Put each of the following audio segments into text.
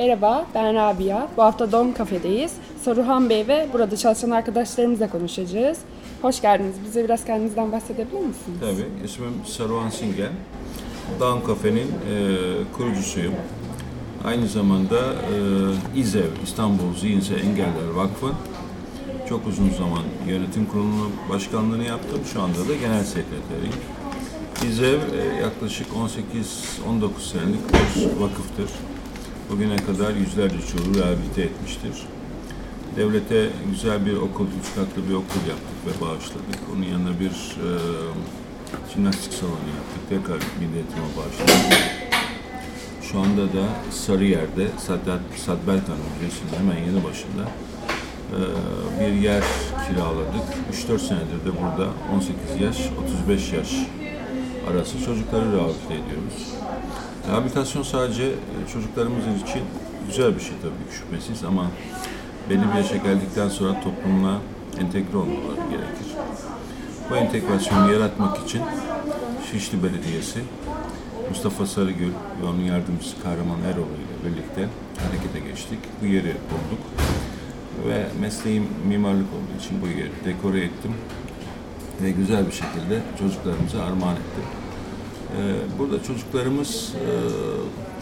Merhaba, ben Rabia. Bu hafta Dom Kafe'deyiz. Saruhan Bey ve burada çalışan arkadaşlarımızla konuşacağız. Hoş geldiniz. Bize biraz kendinizden bahsedebilir misiniz? Tabii, ismim Saruhan Singen. Dağın Kafe'nin e, kurucusuyum. Aynı zamanda e, İZEV, İstanbul Zihinsel Engeller Vakfı. Çok uzun zaman yönetim kurulu başkanlığını yaptım. Şu anda da genel sekreteriyim. İZEV e, yaklaşık 18-19 senelik bir vakıftır. Bugüne kadar yüzlerce çocuğu rehabilite etmiştir. Devlete güzel bir okul, üç katlı bir okul yaptık ve bağışladık. Onun yanına bir e, jimnastik salonu yaptık. Tekrar milli eğitime bağışladık. Şu anda da Sarıyer'de Sadat Sadberkan Müzesi'nin hemen yanı başında e, bir yer kiraladık. 3-4 senedir de burada 18 yaş, 35 yaş arası çocukları rehabilite ediyoruz. Rehabilitasyon sadece e, çocuklarımız için güzel bir şey tabii ki şüphesiz ama belli bir yaşa geldikten sonra toplumla entegre olmaları gerekir. Bu entegrasyonu yaratmak için Şişli Belediyesi Mustafa Sarıgül ve onun yardımcısı Kahraman Eroğlu ile birlikte harekete geçtik. Bu yeri bulduk ve mesleğim mimarlık olduğu için bu yeri dekore ettim ve güzel bir şekilde çocuklarımıza armağan ettim. Ee, Burada çocuklarımız e,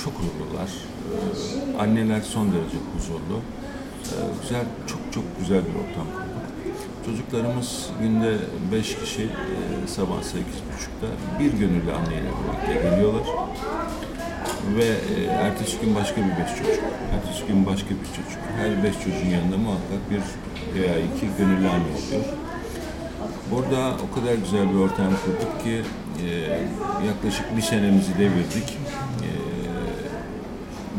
çok huzurlular. Ee, Anneler son derece huzurlu. Ee, Güzel, çok çok güzel bir ortam kurduk. Çocuklarımız günde beş kişi e, sabah sekiz buçukta bir gönüllü anneyle birlikte geliyorlar. Ve e, ertesi gün başka bir beş çocuk, ertesi gün başka bir çocuk. Her beş çocuğun yanında muhakkak bir veya iki gönüllü anne oluyor. Burada o kadar güzel bir ortam kurduk ki yaklaşık bir senemizi devirdik. E,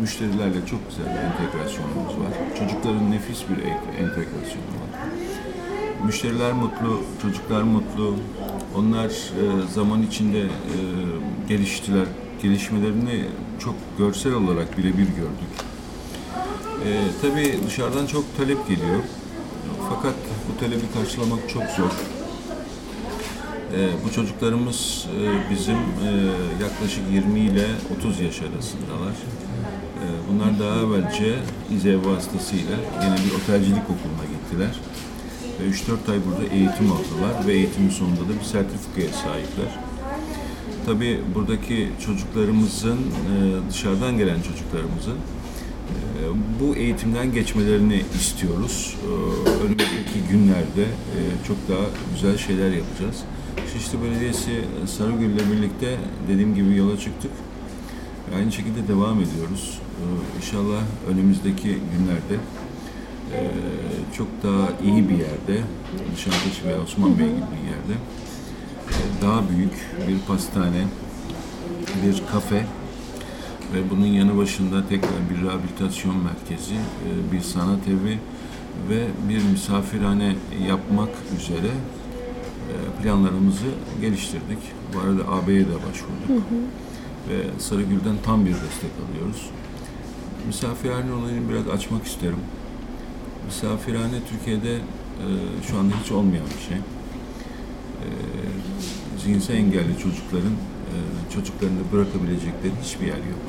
müşterilerle çok güzel bir entegrasyonumuz var. Çocukların nefis bir entegrasyonu var. Müşteriler mutlu, çocuklar mutlu. Onlar e, zaman içinde e, geliştiler. Gelişmelerini çok görsel olarak birebir gördük. E, tabii dışarıdan çok talep geliyor. Fakat bu talebi karşılamak çok zor. Ee, bu çocuklarımız e, bizim e, yaklaşık 20 ile 30 yaş arasındalar. Ee, bunlar daha evvelce İZEV vasıtasıyla yine bir otelcilik okuluna gittiler. Ve 3-4 ay burada eğitim aldılar ve eğitimin sonunda da bir sertifikaya sahipler. Tabii buradaki çocuklarımızın, e, dışarıdan gelen çocuklarımızın e, bu eğitimden geçmelerini istiyoruz. Ee, Önümüzdeki günlerde e, çok daha güzel şeyler yapacağız. Şişli Belediyesi e, Sarıgül ile birlikte dediğim gibi yola çıktık. Aynı şekilde devam ediyoruz. Ee, İnşallah önümüzdeki günlerde e, çok daha iyi bir yerde, Nişantaşı ve Osman Bey gibi bir yerde e, daha büyük bir pastane, bir kafe ve bunun yanı başında tekrar bir rehabilitasyon merkezi, e, bir sanat evi ve bir misafirhane yapmak üzere e, planlarımızı geliştirdik. Bu arada AB'ye de başvurduk. Ve Sarıgül'den tam bir destek alıyoruz. Misafirhane olayını biraz açmak isterim. Misafirhane Türkiye'de e, şu anda hiç olmayan bir şey. E, zihinsel engelli çocukların e, çocuklarını bırakabilecekleri hiçbir yer yok.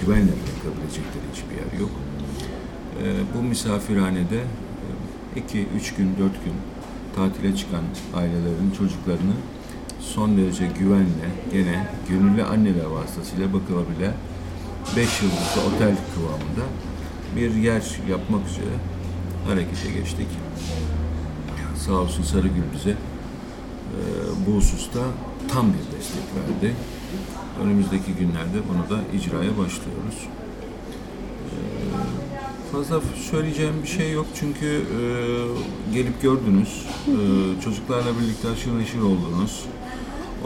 Güvenle bırakabilecekleri hiçbir yer yok. E, bu misafirhanede 2, 3 gün, 4 gün tatile çıkan ailelerin çocuklarını son derece güvenle gene gönüllü anneler vasıtasıyla bakılabilen 5 yıldızlı otel kıvamında bir yer yapmak üzere harekete geçtik. Sağ olsun Sarıgül bize e, bu hususta tam bir destek verdi. Önümüzdeki günlerde bunu da icraya başlıyoruz. Fazla söyleyeceğim bir şey yok çünkü e, gelip gördünüz. E, çocuklarla birlikte aşırı neşir oldunuz.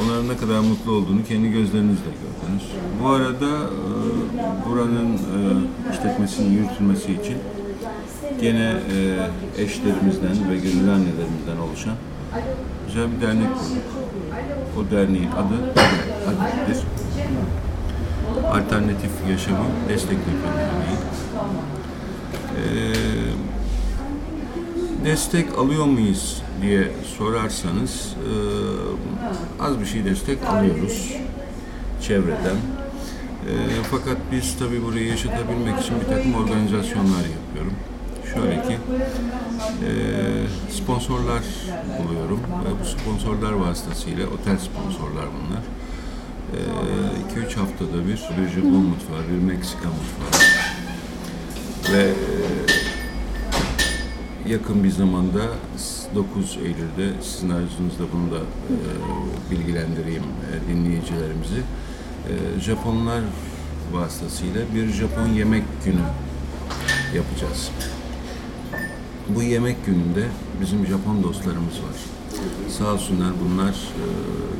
Onların ne kadar mutlu olduğunu kendi gözlerinizle gördünüz. Bu arada e, buranın e, işletmesinin yürütülmesi için gene e, eşlerimizden ve gönüllü annelerimizden oluşan güzel bir dernek kurduk. O derneğin adı. Alternatif Yaşamı Destekleyici Derneği. Ee, destek alıyor muyuz diye sorarsanız e, az bir şey destek alıyoruz çevreden. E, fakat biz tabii burayı yaşatabilmek için bir takım organizasyonlar yapıyorum. Şöyle ki sponsorlar buluyorum bu sponsorlar vasıtasıyla otel sponsorlar bunlar. 2-3 haftada bir bir Japon mutfağı, bir Meksika mutfağı ve e, yakın bir zamanda 9 Eylül'de sizin aracınızda bunu da e, bilgilendireyim e, dinleyicilerimizi. Japonlar vasıtasıyla bir Japon yemek günü yapacağız. Bu yemek gününde bizim Japon dostlarımız var. Sağ olsunlar bunlar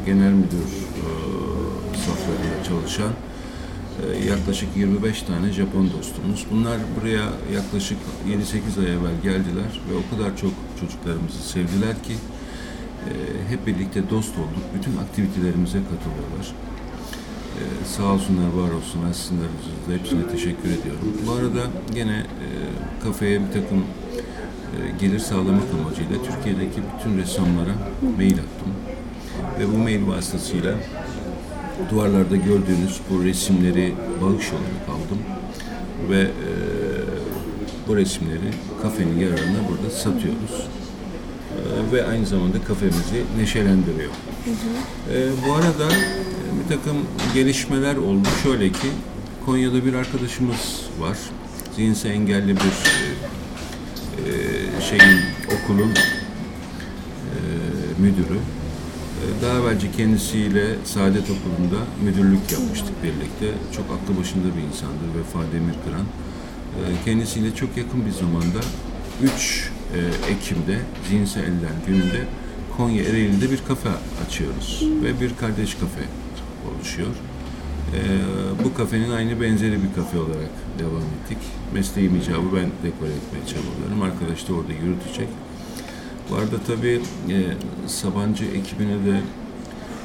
genel müdür e, saflarında çalışan yaklaşık 25 tane Japon dostumuz. Bunlar buraya yaklaşık 7-8 ay evvel geldiler ve o kadar çok çocuklarımızı sevdiler ki e, hep birlikte dost olduk. Bütün aktivitelerimize katılıyorlar. E, sağ olsunlar, var olsunlar. Sizin hepsine teşekkür ediyorum. Bu arada gene e, kafeye bir takım gelir sağlamak amacıyla Türkiye'deki bütün ressamlara mail attım. Ve bu mail vasıtasıyla duvarlarda gördüğünüz bu resimleri bağış olarak aldım. Ve e, bu resimleri kafenin yararına burada satıyoruz. E, ve aynı zamanda kafemizi neşelendiriyor. E, bu arada e, bir takım gelişmeler oldu. Şöyle ki Konya'da bir arkadaşımız var. Zihinsel engelli bir e, şeyin okulun e, müdürü. Daha evvelce kendisiyle Saadet Okulu'nda müdürlük yapmıştık birlikte. Çok aklı başında bir insandır Vefa Demirkıran. E, Kendisiyle çok yakın bir zamanda 3 e, Ekim'de Zihinsel Eller gününde Konya Ereğli'de bir kafe açıyoruz. Ve bir kardeş kafe oluşuyor. E, Bu kafenin aynı benzeri bir kafe olarak devam ettik. Mesleğim icabı ben dekore etmeye çabalıyorum. Arkadaş da orada yürütecek. Bu arada tabii e, Sabancı ekibine de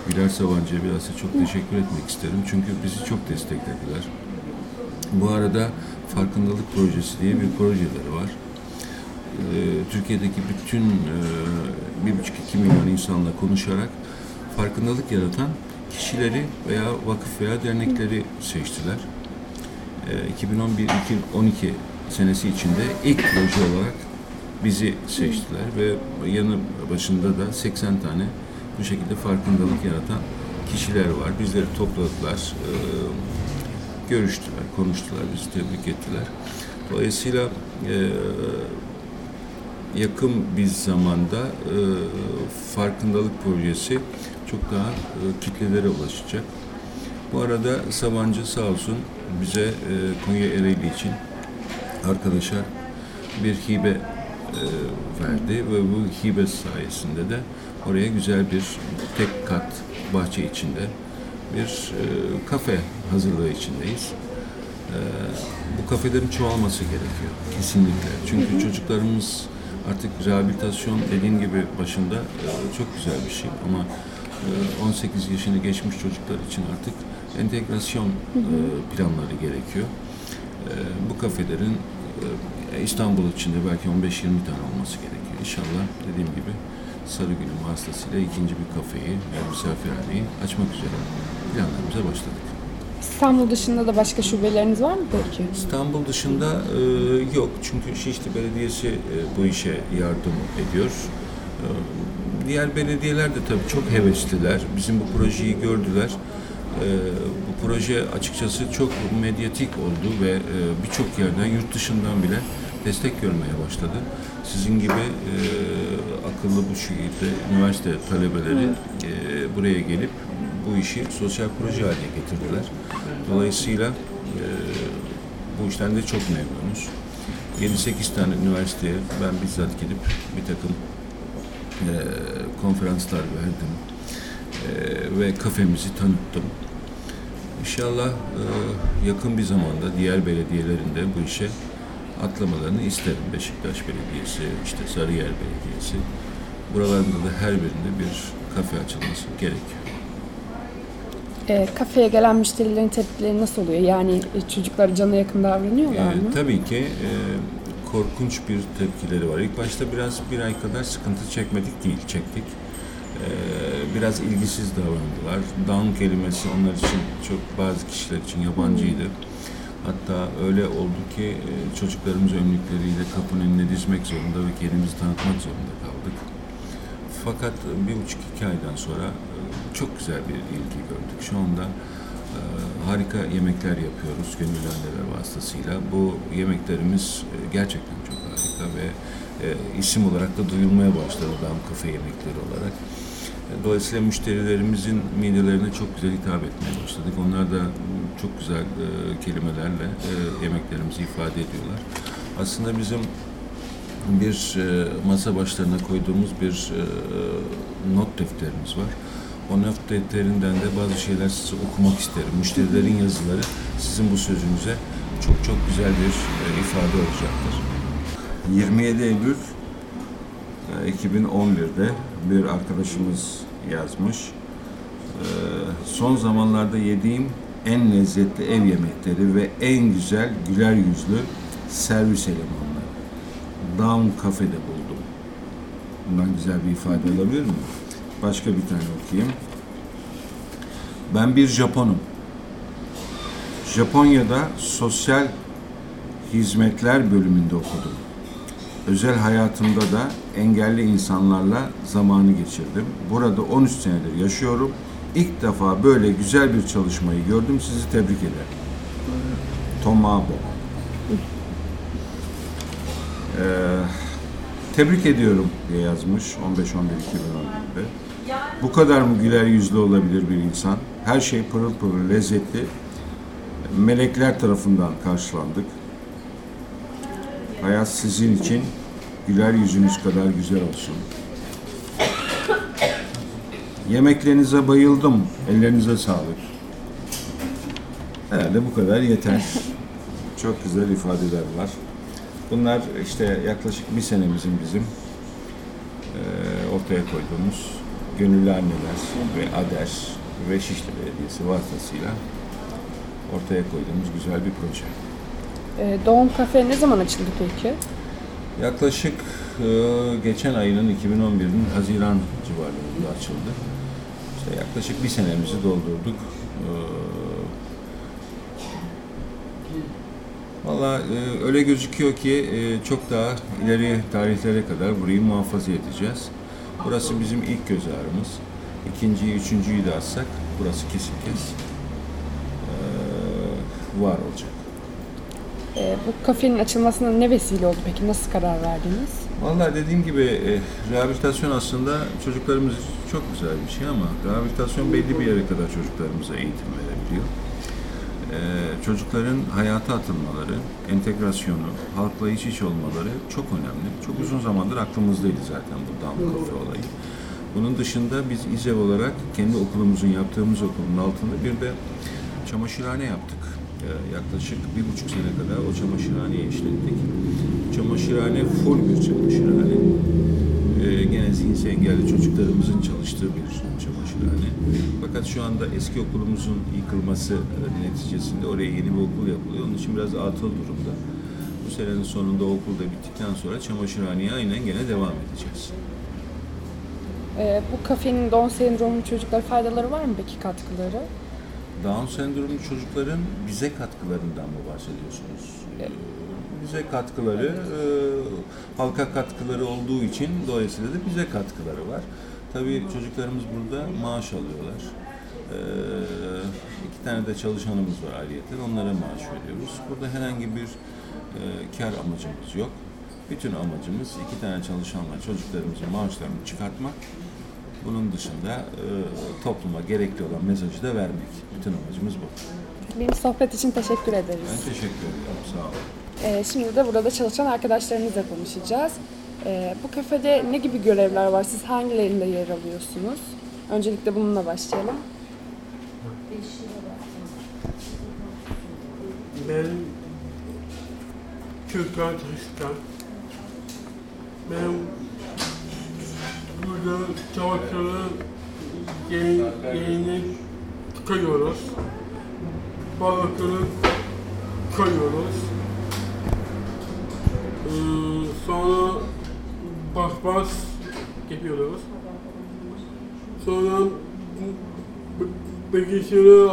Bilal Sabancı'ya biraz da çok teşekkür etmek isterim. Çünkü bizi çok desteklediler. Bu arada Farkındalık Projesi diye bir projeleri var. E, Türkiye'deki bütün e, bir buçuk iki milyon insanla konuşarak farkındalık yaratan kişileri veya vakıf veya dernekleri seçtiler. E, 2011-2012 senesi içinde ilk proje olarak bizi seçtiler ve yanı başında da 80 tane bu şekilde farkındalık yaratan kişiler var. Bizleri topladılar, e, görüştüler, konuştular, bizi tebrik ettiler. Dolayısıyla e, yakın bir zamanda e, farkındalık projesi çok daha kitlelere ulaşacak. Bu arada Sabancı sağ olsun bize Konya Ereğli için arkadaşa bir hibe verdi ve bu hibe sayesinde de oraya güzel bir tek kat bahçe içinde bir e, kafe hazırlığı içindeyiz. E, bu kafelerin çoğalması gerekiyor kesinlikle. Çünkü çocuklarımız artık rehabilitasyon dediğim gibi başında e, çok güzel bir şey ama e, 18 yaşını geçmiş çocuklar için artık entegrasyon e, planları gerekiyor. E, bu kafelerin e, İstanbul içinde belki 15-20 tane olması gerekiyor. İnşallah dediğim gibi Sarıgül'ün vasıtasıyla ikinci bir kafeyi ve misafirhaneyi açmak üzere planlarımıza başladık. İstanbul dışında da başka şubeleriniz var mı peki? İstanbul dışında e, yok çünkü Şişli Belediyesi e, bu işe yardım ediyor. E, diğer belediyeler de tabii çok hevesliler. Bizim bu projeyi gördüler. E, bu proje açıkçası çok medyatik oldu ve e, birçok yerden yurt dışından bile destek görmeye başladı. Sizin gibi e, akıllı bu şehirde üniversite talebeleri e, buraya gelip bu işi sosyal proje haline getirdiler. Dolayısıyla e, bu işten de çok memnunuz. 7-8 tane üniversiteye ben bizzat gidip bir takım e, konferanslar verdim E, ve kafemizi tanıttım. İnşallah e, yakın bir zamanda diğer belediyelerin de bu işe atlamalarını isterim. Beşiktaş Belediyesi, işte Sarıyer Belediyesi. Buralarda da her birinde bir kafe açılması gerekiyor. E, kafeye gelen müşterilerin tepkileri nasıl oluyor? Yani e, çocuklar cana yakın davranıyorlar Ee, mı? tabii ki e, korkunç bir tepkileri var. İlk başta biraz bir ay kadar sıkıntı çekmedik değil, çektik. biraz ilgisiz davrandılar. Down kelimesi onlar için çok bazı kişiler için yabancıydı. Hatta öyle oldu ki e, çocuklarımız önlükleriyle kapının önüne dizmek zorunda ve kendimizi tanıtmak zorunda kaldık. Fakat bir buçuk iki aydan sonra e, çok güzel bir ilgi gördük. Şu anda e, harika yemekler yapıyoruz gönüllü anneler vasıtasıyla. Bu yemeklerimiz gerçekten çok harika ve isim olarak da duyulmaya başladı Dam Kafe yemekleri olarak. Dolayısıyla müşterilerimizin midelerine çok güzel hitap etmeye başladık. Onlar da çok güzel e, kelimelerle e, yemeklerimizi ifade ediyorlar. Aslında bizim bir e, masa başlarına koyduğumuz bir e, not defterimiz var. O not defterinden de bazı şeyler size okumak isterim. Müşterilerin yazıları sizin bu sözünüze çok çok güzel bir e, ifade olacaktır. 27 Eylül 2011'de e, bir arkadaşımız yazmış. E, son zamanlarda yediğim en lezzetli ev yemekleri ve en güzel güler yüzlü servis elemanları. Down Cafe'de buldum. Bundan güzel bir ifade olabilir mi? Başka bir tane okuyayım. Ben bir Japonum. Japonya'da sosyal hizmetler bölümünde okudum. Özel hayatımda da engelli insanlarla zamanı geçirdim. Burada 13 senedir yaşıyorum. İlk defa böyle güzel bir çalışmayı gördüm. Sizi tebrik ederim. Tomabo. Ee, tebrik ediyorum diye yazmış 15-11-2011'de. Bu kadar mı güler yüzlü olabilir bir insan? Her şey pırıl pırıl lezzetli. Melekler tarafından karşılandık. Hayat sizin için güler yüzünüz kadar güzel olsun. Yemeklerinize bayıldım. Ellerinize sağlık. Herhalde bu kadar yeter. Çok güzel ifadeler var. Bunlar işte yaklaşık bir senemizin bizim e, ortaya koyduğumuz Gönüllü Anneler ve ADER ve Şişli Belediyesi vasıtasıyla ortaya koyduğumuz güzel bir proje. E, Doğum Kafe ne zaman açıldı peki? Yaklaşık e, geçen ayının 2011'in Haziran civarlarında açıldı. İşte yaklaşık bir senemizi doldurduk. E, Valla e, öyle gözüküyor ki e, çok daha ileri tarihlere kadar burayı muhafaza edeceğiz. Burası bizim ilk göz ağrımız. İkinciyi, üçüncüyü de atsak burası kesin kes e, var olacak. E, bu kafenin açılmasına ne vesile oldu peki? Nasıl karar verdiniz? Vallahi dediğim gibi e, rehabilitasyon aslında çocuklarımız için çok güzel bir şey ama rehabilitasyon belli bir yere kadar çocuklarımıza eğitim verebiliyor. E, çocukların hayata atılmaları, entegrasyonu, halkla iç iç olmaları çok önemli. Çok uzun zamandır aklımızdaydı zaten bu Down Cafe olayı. Bunun dışında biz İZEV olarak kendi okulumuzun yaptığımız okulun altında bir de çamaşırhane yaptık. Ee, yaklaşık bir buçuk sene kadar o çamaşırhaneyi işlettik. Çamaşırhane full bir çamaşırhane. Ee, gene zihinsel engelli çocuklarımızın çalıştığı bir çamaşırhane. Fakat şu anda eski okulumuzun yıkılması e, neticesinde oraya yeni bir okul yapılıyor. Onun için biraz atıl durumda. Bu senenin sonunda okul da bittikten sonra çamaşırhaneye aynen gene devam edeceğiz. Ee, bu kafenin Down sendromu çocuklara faydaları var mı peki katkıları? Down sendromlu çocukların bize katkılarından mı bahsediyorsunuz? Evet. Bize katkıları, e, halka katkıları olduğu için dolayısıyla da bize katkıları var. Tabii çocuklarımız burada maaş alıyorlar. E, iki tane de çalışanımız var ayrıyeten, onlara maaş veriyoruz. Burada herhangi bir e, kar amacımız yok. Bütün amacımız iki tane çalışanla çocuklarımızın maaşlarını çıkartmak bunun dışında e, topluma gerekli olan mesajı da vermek. Bütün amacımız bu. Benim sohbet için teşekkür ederiz. Ben teşekkür ederim. Sağ olun. Ee, şimdi de burada çalışan arkadaşlarımızla konuşacağız. Ee, bu kafede ne gibi görevler var? Siz hangilerinde yer alıyorsunuz? Öncelikle bununla başlayalım. Ben Türkan Tristan. Ben burada çalışanın yayın, koyuyoruz. Balıkları koyuyoruz. Ee, sonra bas yapıyoruz. Sonra bilgisayarı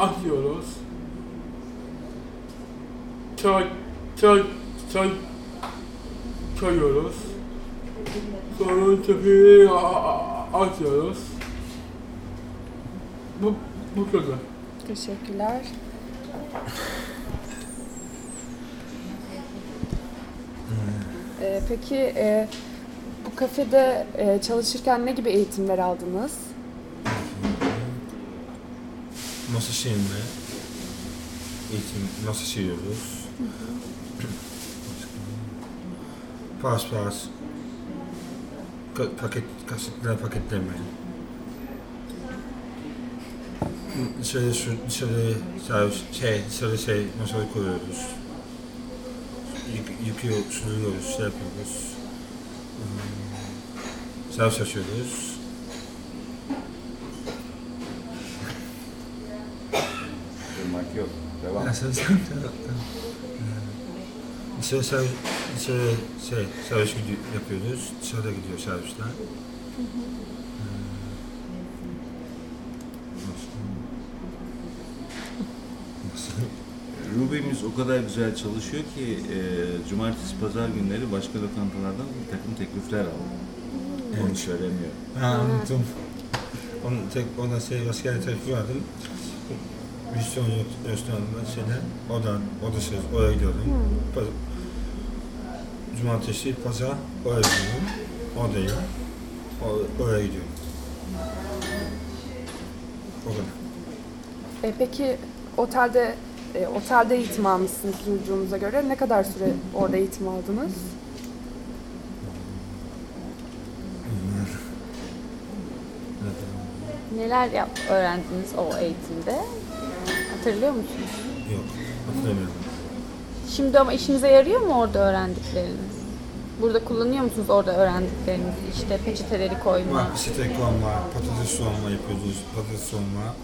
açıyoruz. Çay, çay, çay koyuyoruz. Sonra a- açıyoruz. Bu, bu kadar. Teşekkürler. Ee, peki e, bu kafede e, çalışırken ne gibi eğitimler aldınız? Masa şiirme, eğitim, masa şiiriyoruz. pas pas, paket, kasetler paketleme. Dışarı, şu, dışarı, servis, şey, dışarı şey, masayı koyuyoruz. Yık, yıkıyor, suluyoruz, şey yapıyoruz. Hmm, Servis açıyoruz. Durmak yok. Devam. Ya sen sen tamam. Dışarı servis, dışarı şey, servis gidiyor, yapıyoruz. Dışarıda gidiyor servisler. Nasıl? Ruby'miz o kadar güzel çalışıyor ki e, cumartesi pazar günleri başka lokantalardan bir takım teklifler aldı. Onu Evet. söylemiyor. Ha anladım. Onun tek, ona şey, başka bir tepki verdim. Vizyon restoranında şeyler, oradan, orada şey, oraya gidiyorum. Paz- Cumartesi, pazar, oraya gidiyorum. Oradayım. Oraya gidiyorum. O kadar. E, peki otelde e, otelde eğitim almışsınız duyduğumuza göre. Ne kadar süre orada eğitim aldınız? Neler yap öğrendiniz o eğitimde? Hatırlıyor musunuz? Yok, hatırlamıyorum. Şimdi ama işinize yarıyor mu orada öğrendikleriniz? Burada kullanıyor musunuz orada öğrendiklerinizi? İşte peçeteleri koyma. Bak steak olma, patates soğanma yapıyoruz, patates soğanma,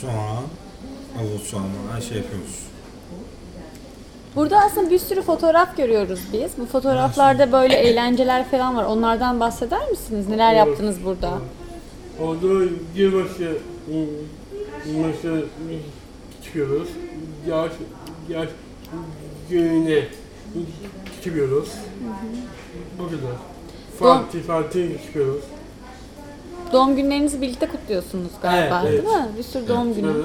soğan, havuç soğanma, her şey yapıyoruz. Burada aslında bir sürü fotoğraf görüyoruz biz. Bu fotoğraflarda böyle eğlenceler falan var. Onlardan bahseder misiniz? Neler yaptınız burada? Orada yılbaşı yılbaşı çıkıyoruz. Yaş, yaş gününe çıkıyoruz. Bu kadar. Fatih Fatih çıkıyoruz. Doğum günlerinizi birlikte kutluyorsunuz galiba Evet, evet. değil mi? Bir sürü doğum günü. Evet.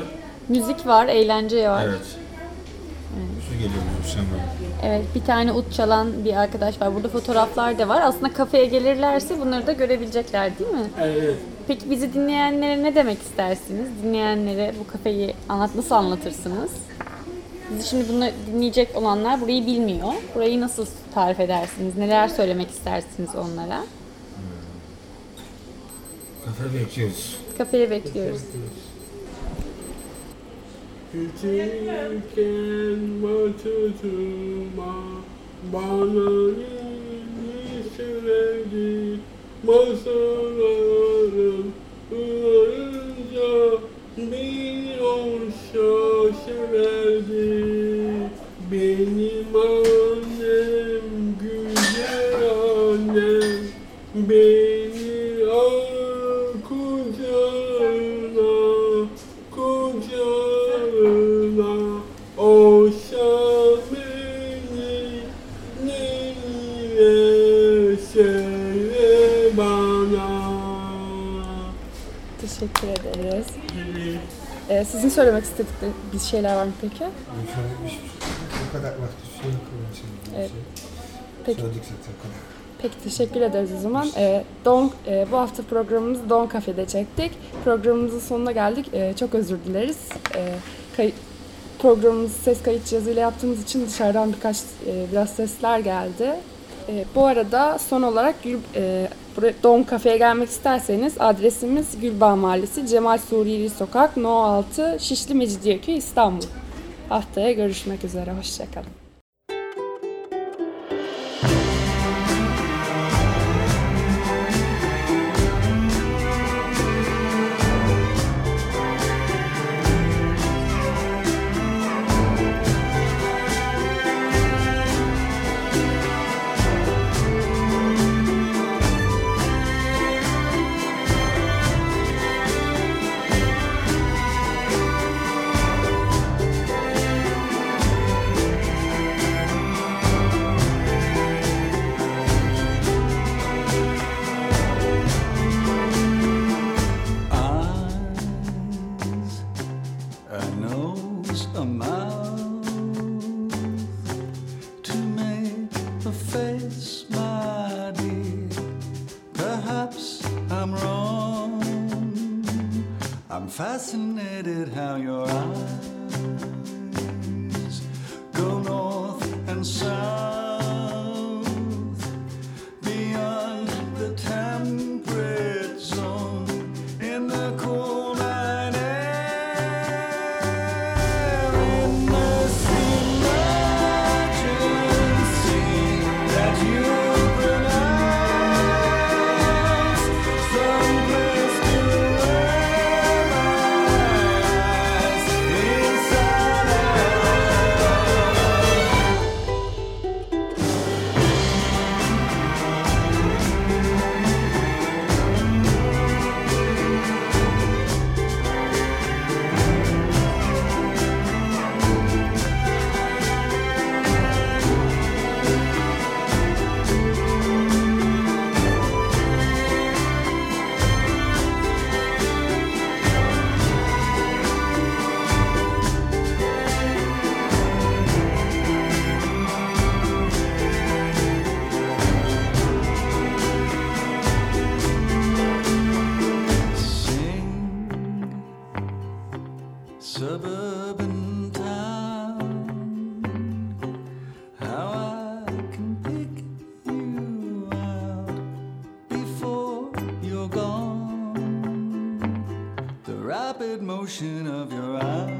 Müzik var, eğlence var. Evet. Su geliyor sen Evet, bir tane ut çalan bir arkadaş var. Burada fotoğraflar da var. Aslında kafeye gelirlerse bunları da görebilecekler değil mi? Evet. Peki bizi dinleyenlere ne demek istersiniz? Dinleyenlere bu kafeyi anlat nasıl anlatırsınız? Bizi şimdi bunu dinleyecek olanlar burayı bilmiyor. Burayı nasıl tarif edersiniz? Neler söylemek istersiniz onlara? Kafe bekliyoruz. Kafeye bekliyoruz. Küçükken batutuma bana nini söyledi Masalarım uyarınca bir olsa severdi. Benim annem güzel annem E, sizin söylemek istedikleriniz bir şeyler var mı peki? Bu kadar vakti yapıyorum Evet. Peki. Söyledik zaten o kadar. Peki teşekkür ederiz o zaman. Ee, Don, e, bu hafta programımızı Don Cafe'de çektik. Programımızın sonuna geldik. Ee, çok özür dileriz. Ee, kay- programımızı ses kayıt cihazıyla yaptığımız için dışarıdan birkaç e, biraz sesler geldi. Ee, bu arada son olarak e, Don Cafe'ye gelmek isterseniz adresimiz Gülbağ Mahallesi, Cemal Suriyeli Sokak, No 6, Şişli Mecidiyeköy, İstanbul. Haftaya görüşmek üzere. Hoşçakalın. A mouth to make a face, my dear. Perhaps I'm wrong. I'm fascinated how your eyes. of your eyes.